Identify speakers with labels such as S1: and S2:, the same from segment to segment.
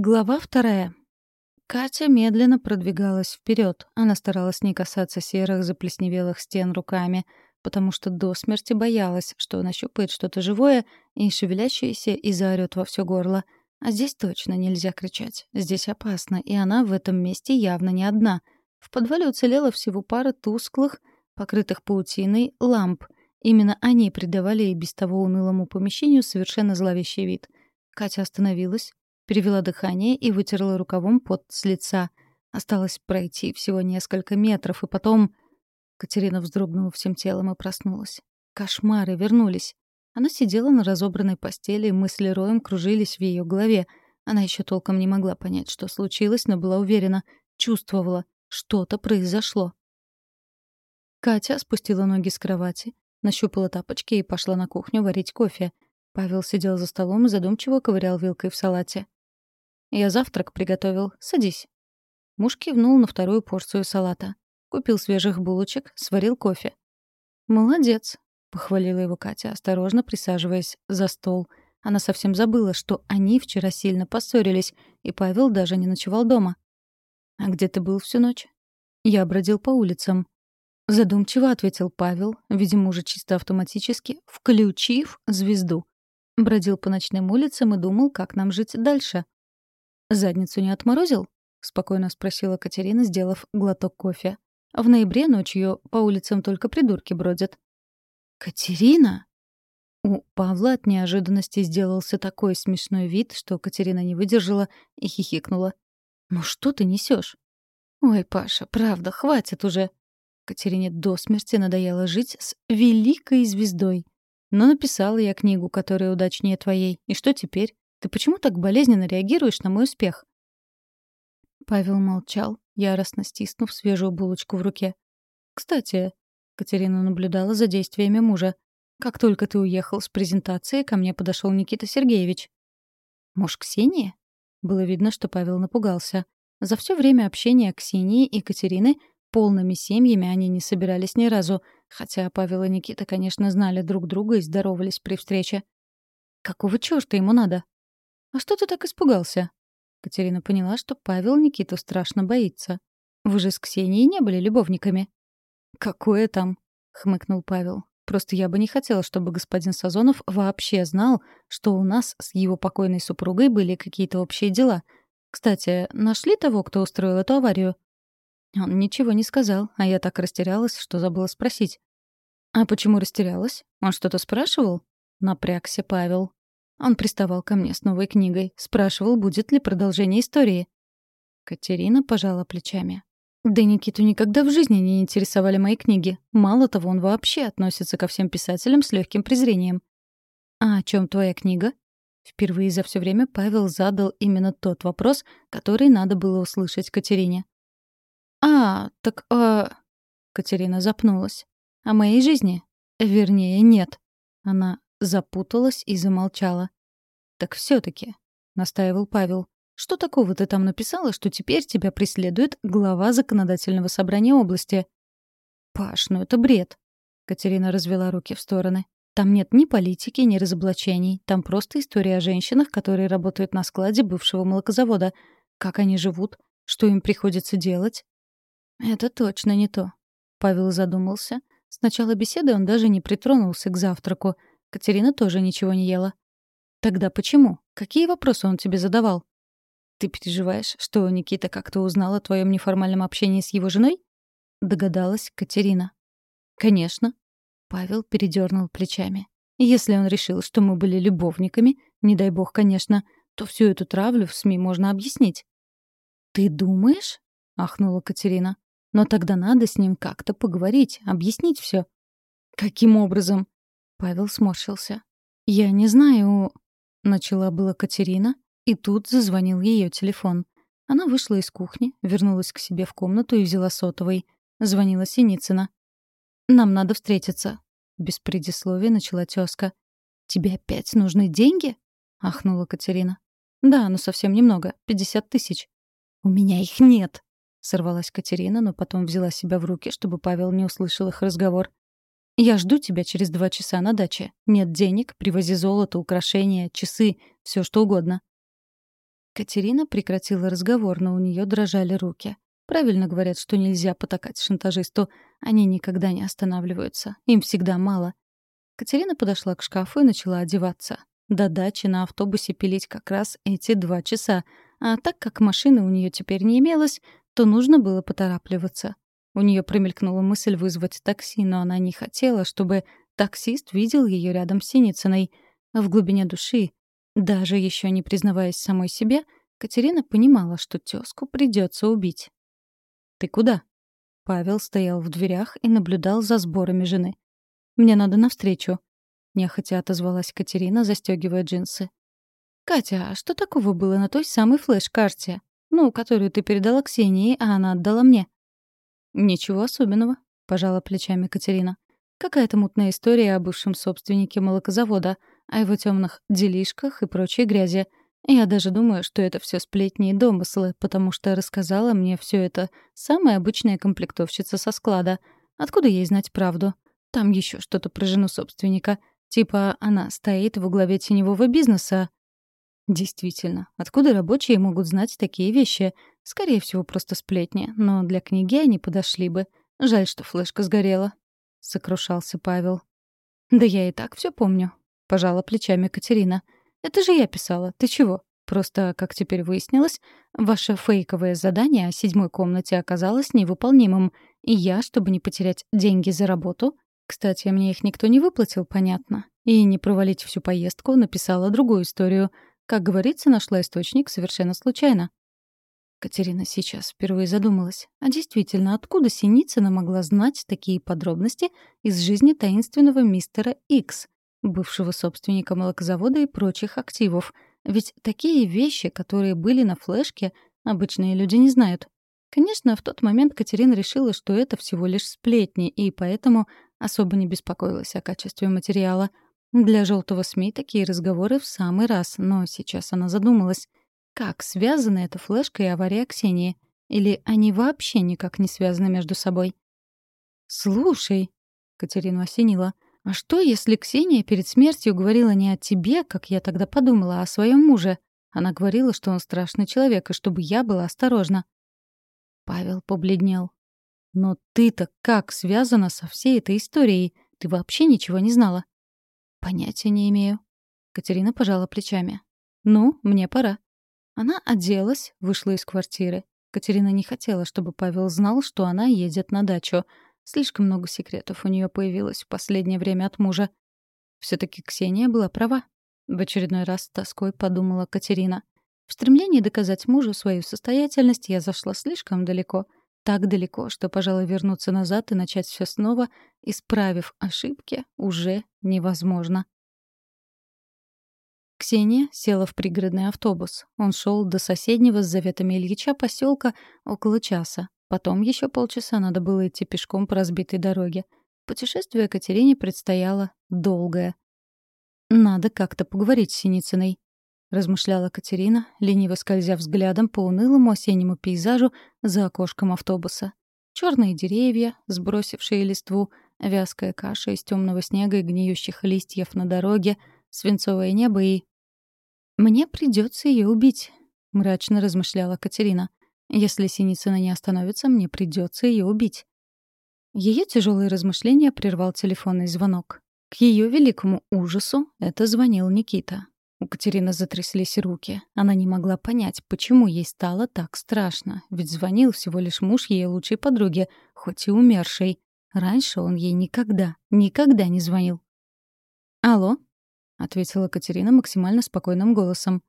S1: Глава вторая. Катя медленно продвигалась вперед. Она старалась не касаться серых заплесневелых стен руками, потому что до смерти боялась, что нащупает что-то живое и шевелящееся и заорёт во все горло. А здесь точно нельзя кричать. Здесь опасно, и она в этом месте явно не одна. В подвале уцелела всего пара тусклых, покрытых паутиной, ламп. Именно они придавали и без того унылому помещению совершенно зловещий вид. Катя остановилась, перевела дыхание и вытерла рукавом пот с лица. Осталось пройти всего несколько метров, и потом... Катерина вздрогнула всем телом и проснулась. Кошмары вернулись. Она сидела на разобранной постели, и мысли роем кружились в ее голове. Она еще толком не могла понять, что случилось, но была уверена, чувствовала, что-то произошло. Катя спустила ноги с кровати, нащупала тапочки и пошла на кухню варить кофе. Павел сидел за столом и задумчиво ковырял вилкой в салате. «Я завтрак приготовил. Садись». Муж кивнул на вторую порцию салата. Купил свежих булочек, сварил кофе. «Молодец», — похвалила его Катя, осторожно присаживаясь за стол. Она совсем забыла, что они вчера сильно поссорились, и Павел даже не ночевал дома. «А где ты был всю ночь?» «Я бродил по улицам». Задумчиво ответил Павел, видимо, уже чисто автоматически, включив звезду. Бродил по ночным улицам и думал, как нам жить дальше. «Задницу не отморозил?» — спокойно спросила Катерина, сделав глоток кофе. «В ноябре ночью по улицам только придурки бродят». «Катерина?» У Павла от неожиданности сделался такой смешной вид, что Катерина не выдержала и хихикнула. «Ну что ты несешь? «Ой, Паша, правда, хватит уже!» Катерине до смерти надоело жить с великой звездой. Но написала я книгу, которая удачнее твоей. И что теперь? Ты почему так болезненно реагируешь на мой успех?» Павел молчал, яростно стиснув свежую булочку в руке. «Кстати...» — Катерина наблюдала за действиями мужа. «Как только ты уехал с презентации, ко мне подошел Никита Сергеевич». «Муж Ксении?» Было видно, что Павел напугался. За все время общения Ксении и Катерины полными семьями они не собирались ни разу, хотя Павел и Никита, конечно, знали друг друга и здоровались при встрече. «Какого чёрта ему надо?» «А что ты так испугался?» Катерина поняла, что Павел Никиту страшно боится. «Вы же с Ксенией не были любовниками?» «Какое там?» — хмыкнул Павел. «Просто я бы не хотела, чтобы господин Сазонов вообще знал, что у нас с его покойной супругой были какие-то общие дела. Кстати, нашли того, кто устроил эту аварию?» Он ничего не сказал, а я так растерялась, что забыла спросить. «А почему растерялась? Он что-то спрашивал?» Напрягся Павел. Он приставал ко мне с новой книгой, спрашивал, будет ли продолжение истории. Катерина пожала плечами. Да Никиту никогда в жизни не интересовали мои книги. Мало того, он вообще относится ко всем писателям с легким презрением. «А о чем твоя книга?» Впервые за все время Павел задал именно тот вопрос, который надо было услышать Катерине. «А, так, а...» Катерина запнулась. «О моей жизни?» «Вернее, нет». Она запуталась и замолчала. «Так все-таки», — настаивал Павел, — «что такого ты там написала, что теперь тебя преследует глава законодательного собрания области?» «Паш, ну это бред», — Катерина развела руки в стороны. «Там нет ни политики, ни разоблачений. Там просто история о женщинах, которые работают на складе бывшего молокозавода. Как они живут, что им приходится делать». «Это точно не то», — Павел задумался. С начала беседы он даже не притронулся к завтраку — Катерина тоже ничего не ела. Тогда почему? Какие вопросы он тебе задавал? Ты переживаешь, что Никита как-то узнал о твоем неформальном общении с его женой? Догадалась Катерина. Конечно. Павел передернул плечами. Если он решил, что мы были любовниками, не дай бог, конечно, то всю эту травлю в СМИ можно объяснить. «Ты думаешь?» — ахнула Катерина. «Но тогда надо с ним как-то поговорить, объяснить все. «Каким образом?» Павел сморщился. «Я не знаю...» — начала была Катерина, и тут зазвонил ее телефон. Она вышла из кухни, вернулась к себе в комнату и взяла сотовый. Звонила Синицына. «Нам надо встретиться», — без предисловия начала тёзка. «Тебе опять нужны деньги?» — ахнула Катерина. «Да, но совсем немного. Пятьдесят тысяч». «У меня их нет», — сорвалась Катерина, но потом взяла себя в руки, чтобы Павел не услышал их разговор. Я жду тебя через два часа на даче. Нет денег, привози золото, украшения, часы, все что угодно. Катерина прекратила разговор, но у нее дрожали руки. Правильно говорят, что нельзя потакать шантажисту. Они никогда не останавливаются. Им всегда мало. Катерина подошла к шкафу и начала одеваться. До дачи на автобусе пилить как раз эти два часа. А так как машины у нее теперь не имелось, то нужно было поторапливаться. У нее промелькнула мысль вызвать такси, но она не хотела, чтобы таксист видел ее рядом с Синицыной. В глубине души, даже еще не признаваясь самой себе, Катерина понимала, что тезку придется убить. «Ты куда?» Павел стоял в дверях и наблюдал за сборами жены. «Мне надо навстречу», — нехотя отозвалась Катерина, застегивая джинсы. «Катя, а что такого было на той самой флеш-карте? Ну, которую ты передала Ксении, а она отдала мне?» «Ничего особенного», — пожала плечами Катерина. «Какая-то мутная история о бывшем собственнике молокозавода, о его темных делишках и прочей грязи. Я даже думаю, что это все сплетни и домыслы, потому что рассказала мне все это самая обычная комплектовщица со склада. Откуда ей знать правду? Там еще что-то про жену собственника. Типа она стоит во главе теневого бизнеса. Действительно, откуда рабочие могут знать такие вещи? Скорее всего, просто сплетни, но для книги они подошли бы. Жаль, что флешка сгорела. Сокрушался Павел. «Да я и так все помню», — пожала плечами Катерина. Это же я писала. Ты чего? Просто, как теперь выяснилось, ваше фейковое задание о седьмой комнате оказалось невыполнимым, и я, чтобы не потерять деньги за работу, кстати, мне их никто не выплатил, понятно, и не провалить всю поездку, написала другую историю. Как говорится, нашла источник совершенно случайно. Катерина сейчас впервые задумалась, а действительно, откуда Синицына могла знать такие подробности из жизни таинственного мистера Икс, бывшего собственника молокозавода и прочих активов. Ведь такие вещи, которые были на флешке, обычные люди не знают. Конечно, в тот момент Катерина решила, что это всего лишь сплетни, и поэтому особо не беспокоилась о качестве материала. Для желтого СМИ такие разговоры в самый раз, но сейчас она задумалась, как связана эта флешка и авария Ксении? Или они вообще никак не связаны между собой? «Слушай», — Катерину осенила, — а что, если Ксения перед смертью говорила не о тебе, как я тогда подумала, а о своем муже? Она говорила, что он страшный человек, и чтобы я была осторожна. Павел побледнел. «Но ты-то как связана со всей этой историей? Ты вообще ничего не знала?» «Понятия не имею». Катерина пожала плечами. «Ну, мне пора». Она оделась, вышла из квартиры. Катерина не хотела, чтобы Павел знал, что она едет на дачу — Слишком много секретов у нее появилось в последнее время от мужа. все таки Ксения была права. В очередной раз с тоской подумала Катерина. В стремлении доказать мужу свою состоятельность я зашла слишком далеко. Так далеко, что, пожалуй, вернуться назад и начать все снова, исправив ошибки, уже невозможно. Ксения села в пригородный автобус. Он шел до соседнего с заветами Ильича поселка около часа. Потом еще полчаса надо было идти пешком по разбитой дороге. Путешествие Катерине предстояло долгое. «Надо как-то поговорить с Синицыной», — размышляла Катерина, лениво скользя взглядом по унылому осеннему пейзажу за окошком автобуса. Черные деревья, сбросившие листву, вязкая каша из темного снега и гниющих листьев на дороге, свинцовое небо и... «Мне придется ее убить», — мрачно размышляла Катерина. Если Синицына не остановится, мне придется ее убить. Ее тяжелые размышления прервал телефонный звонок. К ее великому ужасу это звонил Никита. Катерины затряслись руки. Она не могла понять, почему ей стало так страшно, ведь звонил всего лишь муж ее лучшей подруги, хоть и умершей. Раньше он ей никогда, никогда не звонил. «Алло?» — ответила Катерина максимально спокойным голосом.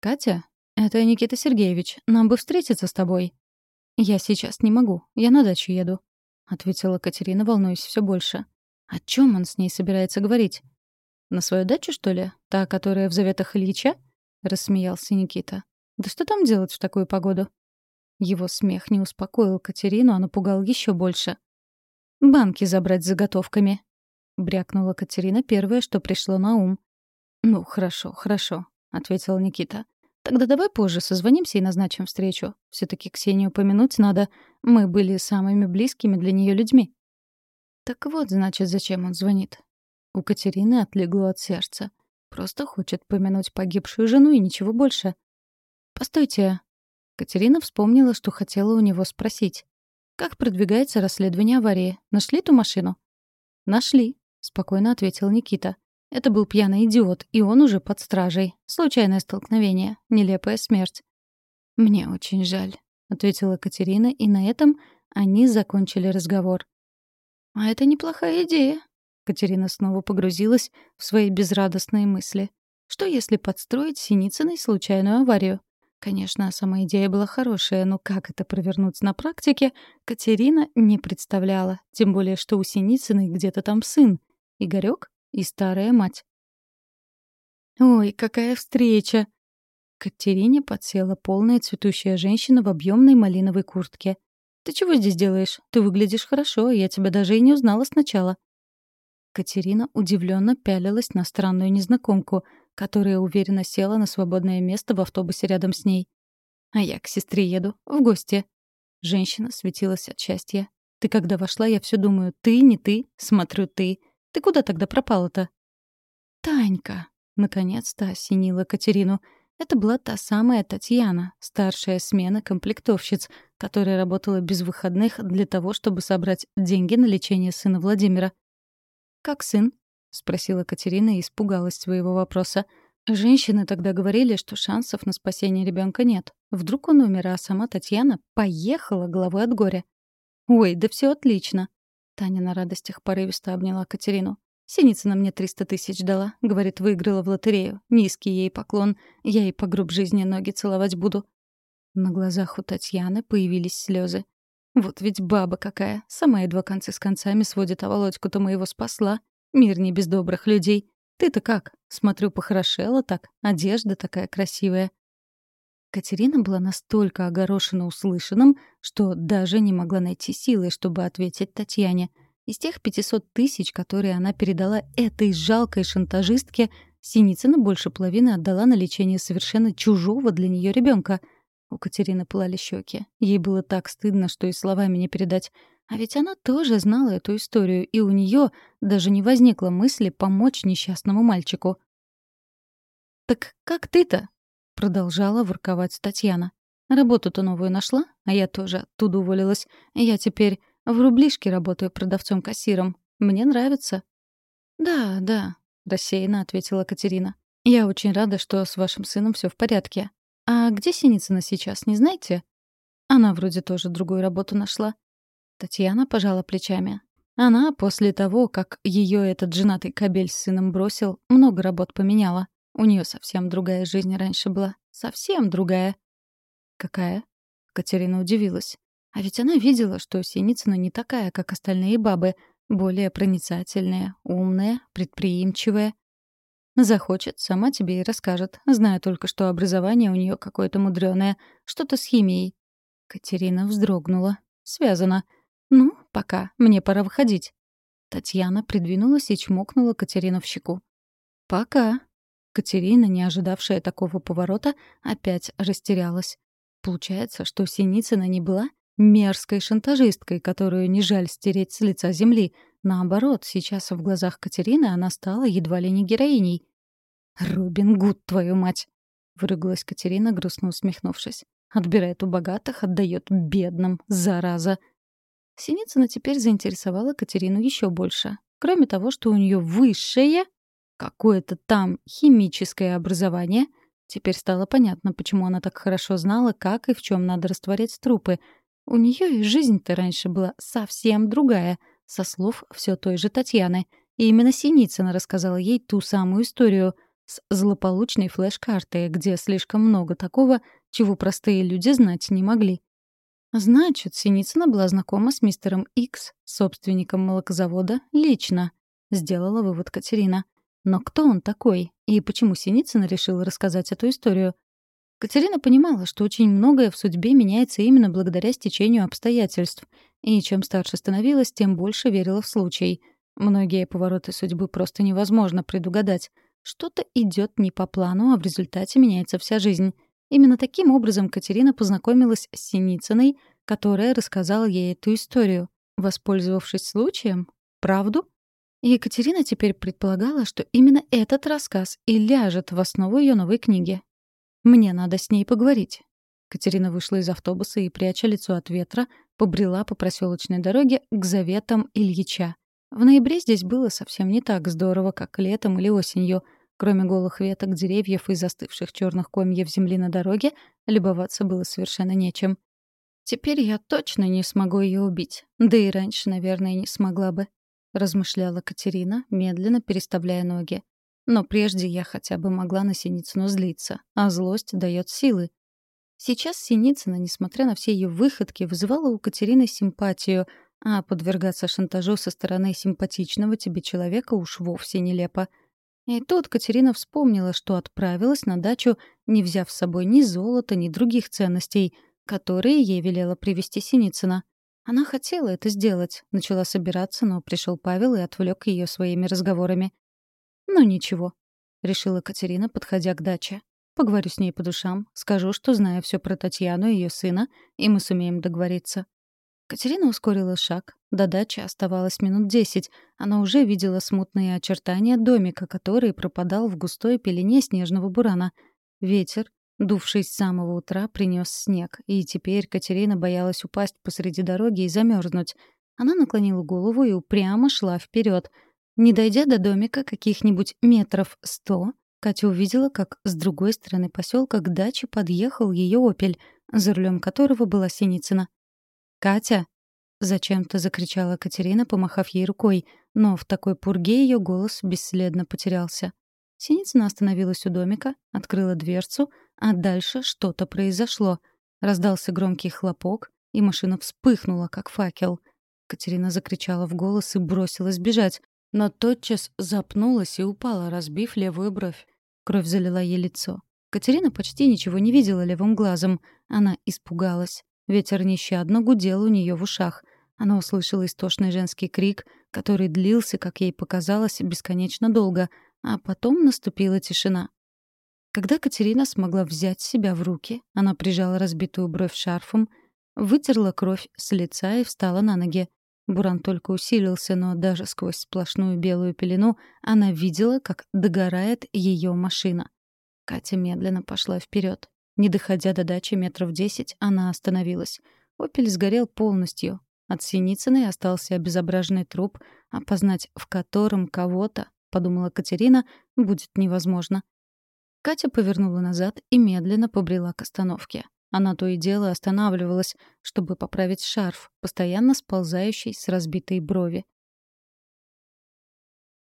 S1: «Катя, «Это Никита Сергеевич. Нам бы встретиться с тобой». «Я сейчас не могу. Я на дачу еду», — ответила Катерина, волнуясь все больше. «О чем он с ней собирается говорить?» «На свою дачу, что ли? Та, которая в заветах Ильича?» — рассмеялся Никита. «Да что там делать в такую погоду?» Его смех не успокоил Катерину, а напугал еще больше. «Банки забрать с заготовками», — брякнула Катерина первое, что пришло на ум. «Ну, хорошо, хорошо», — ответил Никита. Тогда давай позже созвонимся и назначим встречу. все таки Ксению упомянуть надо. Мы были самыми близкими для нее людьми. Так вот, значит, зачем он звонит. У Катерины отлегло от сердца. Просто хочет помянуть погибшую жену и ничего больше. «Постойте». Катерина вспомнила, что хотела у него спросить. «Как продвигается расследование аварии? Нашли ту машину?» «Нашли», — спокойно ответил Никита. «Это был пьяный идиот, и он уже под стражей. Случайное столкновение, нелепая смерть». «Мне очень жаль», — ответила Катерина, и на этом они закончили разговор. «А это неплохая идея». Катерина снова погрузилась в свои безрадостные мысли. Что если подстроить Синицыной случайную аварию? Конечно, сама идея была хорошая, но как это провернуть на практике, Катерина не представляла. Тем более, что у Синицыной где-то там сын. Игорёк и старая мать. «Ой, какая встреча!» Катерине подсела полная цветущая женщина в объемной малиновой куртке. «Ты чего здесь делаешь? Ты выглядишь хорошо, я тебя даже и не узнала сначала». Катерина удивленно пялилась на странную незнакомку — которая уверенно села на свободное место в автобусе рядом с ней. «А я к сестре еду, в гости». Женщина светилась от счастья. «Ты когда вошла, я все думаю, ты, не ты, смотрю, ты. Ты куда тогда пропала-то?» «Танька!» — наконец-то осенила Катерину. Это была та самая Татьяна, старшая смена комплектовщиц, которая работала без выходных для того, чтобы собрать деньги на лечение сына Владимира. «Как сын?» — спросила Катерина и испугалась своего вопроса. Женщины тогда говорили, что шансов на спасение ребенка нет. Вдруг он умер, а сама Татьяна поехала головой от горя. «Ой, да все отлично!» Таня на радостях порывисто обняла Катерину. «Синицына мне триста тысяч дала. Говорит, выиграла в лотерею. Низкий ей поклон. Я ей по груб жизни ноги целовать буду». На глазах у Татьяны появились слезы. «Вот ведь баба какая. Сама едва концы с концами сводит, а Володьку-то моего спасла. Мир не без добрых людей. Ты-то как? Смотрю, похорошела так. Одежда такая красивая. Катерина была настолько огорошена услышанным, что даже не могла найти силы, чтобы ответить Татьяне. Из тех 500 тысяч, которые она передала этой жалкой шантажистке, Синицына больше половины отдала на лечение совершенно чужого для нее ребенка. У Катерины пылали щеки. Ей было так стыдно, что и словами не передать. А ведь она тоже знала эту историю, и у нее даже не возникло мысли помочь несчастному мальчику. «Так как ты-то?» — продолжала ворковать Татьяна. «Работу-то новую нашла, а я тоже оттуда уволилась. Я теперь в рублишке работаю продавцом-кассиром. Мне нравится». «Да, да», — рассеянно ответила Катерина. «Я очень рада, что с вашим сыном все в порядке. А где Синицына сейчас, не знаете?» Она вроде тоже другую работу нашла. Татьяна пожала плечами. Она после того, как ее этот женатый кобель с сыном бросил, много работ поменяла. У нее совсем другая жизнь раньше была. Совсем другая. Какая? Катерина удивилась. А ведь она видела, что Синицына не такая, как остальные бабы, более проницательная, умная, предприимчивая. Захочет, сама тебе и расскажет, зная только, что образование у нее какое-то мудреное, что-то с химией. Катерина вздрогнула. Связано. «Ну, пока. Мне пора выходить». Татьяна придвинулась и чмокнула Катерину в щеку. «Пока». Катерина, не ожидавшая такого поворота, опять растерялась. Получается, что Синицына не была мерзкой шантажисткой, которую не жаль стереть с лица земли. Наоборот, сейчас в глазах Катерины она стала едва ли не героиней. «Робин Гуд, твою мать!» — выругалась Катерина, грустно усмехнувшись. «Отбирает у богатых, отдает бедным, зараза!» Синицына теперь заинтересовала Катерину еще больше. Кроме того, что у нее высшее, какое-то там химическое образование, теперь стало понятно, почему она так хорошо знала, как и в чем надо растворять трупы. У нее и жизнь-то раньше была совсем другая, со слов все той же Татьяны. И именно Синицына рассказала ей ту самую историю с злополучной флеш-картой, где слишком много такого, чего простые люди знать не могли. Значит, Синицына была знакома с мистером Икс, собственником молокозавода, лично, сделала вывод Катерина. Но кто он такой? И почему Синицына решила рассказать эту историю? Катерина понимала, что очень многое в судьбе меняется именно благодаря стечению обстоятельств. И чем старше становилась, тем больше верила в случай. Многие повороты судьбы просто невозможно предугадать. Что-то идет не по плану, а в результате меняется вся жизнь. Именно таким образом Катерина познакомилась с Синицыной, которая рассказала ей эту историю, воспользовавшись случаем, правду? И Екатерина теперь предполагала, что именно этот рассказ и ляжет в основу ее новой книги. Мне надо с ней поговорить. Катерина вышла из автобуса и, пряча лицо от ветра, побрела по проселочной дороге к заветам Ильича. В ноябре здесь было совсем не так здорово, как летом или осенью. Кроме голых веток, деревьев и застывших черных комьев земли на дороге, любоваться было совершенно нечем. Теперь я точно не смогу ее убить. Да и раньше, наверное, не смогла бы. Размышляла Катерина, медленно переставляя ноги. Но прежде я хотя бы могла на Синицыну злиться, а злость дает силы. Сейчас Синицына, несмотря на все ее выходки, вызывала у Катерины симпатию, а подвергаться шантажу со стороны симпатичного тебе человека уж вовсе нелепо. И тут Катерина вспомнила, что отправилась на дачу, не взяв с собой ни золота, ни других ценностей, которые ей велела привезти Синицына. Она хотела это сделать, начала собираться, но пришел Павел и отвлек ее своими разговорами. «Ну ничего», — решила Катерина, подходя к даче. «Поговорю с ней по душам, скажу, что знаю все про Татьяну и ее сына, и мы сумеем договориться». Катерина ускорила шаг. До дачи оставалось минут десять. Она уже видела смутные очертания домика, который пропадал в густой пелене снежного бурана. Ветер, дувший с самого утра, принес снег, и теперь Катерина боялась упасть посреди дороги и замерзнуть. Она наклонила голову и упрямо шла вперед. Не дойдя до домика каких-нибудь метров сто, Катя увидела, как с другой стороны поселка к даче подъехал ее «Опель», за рулем которого была Синицына. «Катя!» — зачем-то закричала Катерина, помахав ей рукой, но в такой пурге ее голос бесследно потерялся. Синицына остановилась у домика, открыла дверцу, а дальше что-то произошло. Раздался громкий хлопок, и машина вспыхнула, как факел. Катерина закричала в голос и бросилась бежать, но тотчас запнулась и упала, разбив левую бровь. Кровь залила ей лицо. Катерина почти ничего не видела левым глазом. Она испугалась. Ветер нещадно гудел у нее в ушах. Она услышала истошный женский крик, который длился, как ей показалось, бесконечно долго — а потом наступила тишина. Когда Катерина смогла взять себя в руки, она прижала разбитую бровь шарфом, вытерла кровь с лица и встала на ноги. Буран только усилился, но даже сквозь сплошную белую пелену она видела, как догорает ее машина. Катя медленно пошла вперед. Не доходя до дачи метров десять, она остановилась. «Опель» сгорел полностью. От Синицыной остался обезображенный труп, опознать в котором кого-то — подумала Катерина, — будет невозможно. Катя повернула назад и медленно побрела к остановке. Она то и дело останавливалась, чтобы поправить шарф, постоянно сползающий с разбитой брови.